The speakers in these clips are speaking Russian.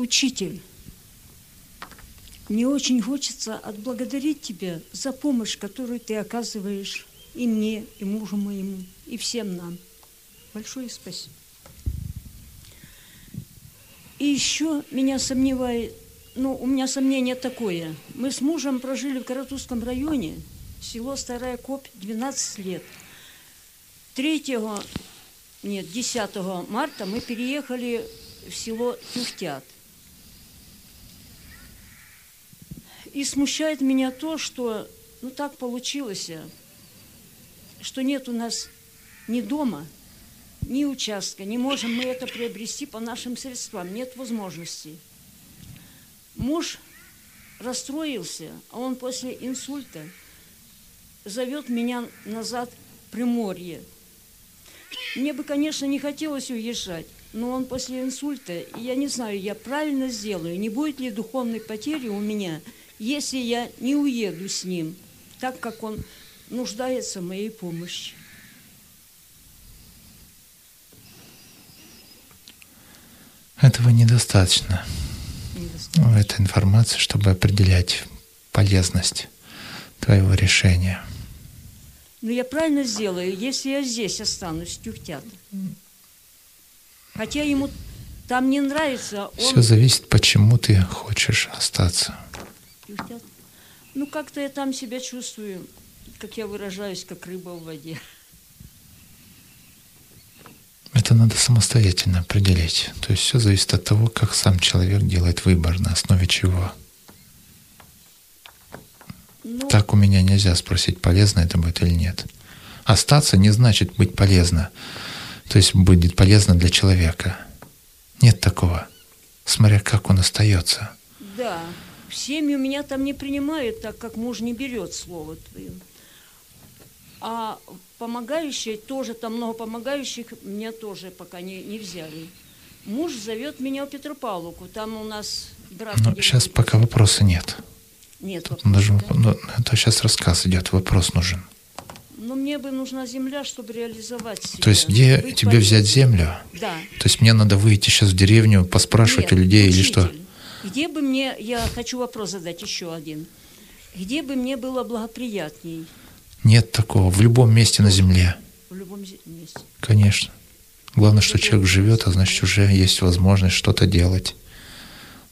Учитель, мне очень хочется отблагодарить тебя за помощь, которую ты оказываешь и мне, и мужу моему, и всем нам. Большое спасибо. И еще меня сомневает, ну, у меня сомнение такое. Мы с мужем прожили в Каратузском районе, село Старая Копь, 12 лет. 3, нет, 10 марта мы переехали в село Тюхтят. И смущает меня то, что ну так получилось, что нет у нас ни дома, ни участка, не можем мы это приобрести по нашим средствам, нет возможности. Муж расстроился, а он после инсульта зовет меня назад в Приморье. Мне бы, конечно, не хотелось уезжать, но он после инсульта, я не знаю, я правильно сделаю, не будет ли духовной потери у меня, если я не уеду с ним, так как он нуждается в моей помощи. Этого недостаточно. недостаточно. Этой информации, чтобы определять полезность твоего решения. Ну, я правильно сделаю, если я здесь останусь, Тюхтят. Хотя ему там не нравится. Он... Все зависит, почему ты хочешь остаться. Тюхтят. Ну, как-то я там себя чувствую, как я выражаюсь, как рыба в воде. Это надо самостоятельно определить. То есть все зависит от того, как сам человек делает выбор, на основе чего. Ну, так у меня нельзя спросить, полезно это будет или нет. Остаться не значит быть полезно. То есть будет полезно для человека. Нет такого. Смотря как он остается. Да. В семьи меня там не принимают, так как муж не берет слово твое. А помогающие, тоже там много помогающих, меня тоже пока не, не взяли. Муж зовет меня в Петропавловку, там у нас брат. Ну, сейчас пока вопроса нет. Нет Тут вопроса, да? ну, это сейчас рассказ идет, вопрос нужен. Но мне бы нужна земля, чтобы реализовать себя. То есть где Быть тебе полезным. взять землю? Да. То есть мне надо выйти сейчас в деревню, поспрашивать Нет, у людей учитель, или что? Где бы мне, я хочу вопрос задать еще один. Где бы мне было благоприятней? Нет такого. В любом месте на земле. В любом месте. Конечно. Главное, что человек живет, а значит уже есть возможность что-то делать.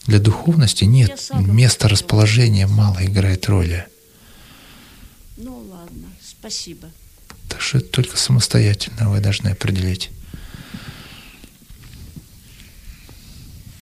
Для духовности нет. Место расположения мало играет роли. Ну ладно, спасибо. Так что это только самостоятельно вы должны определить.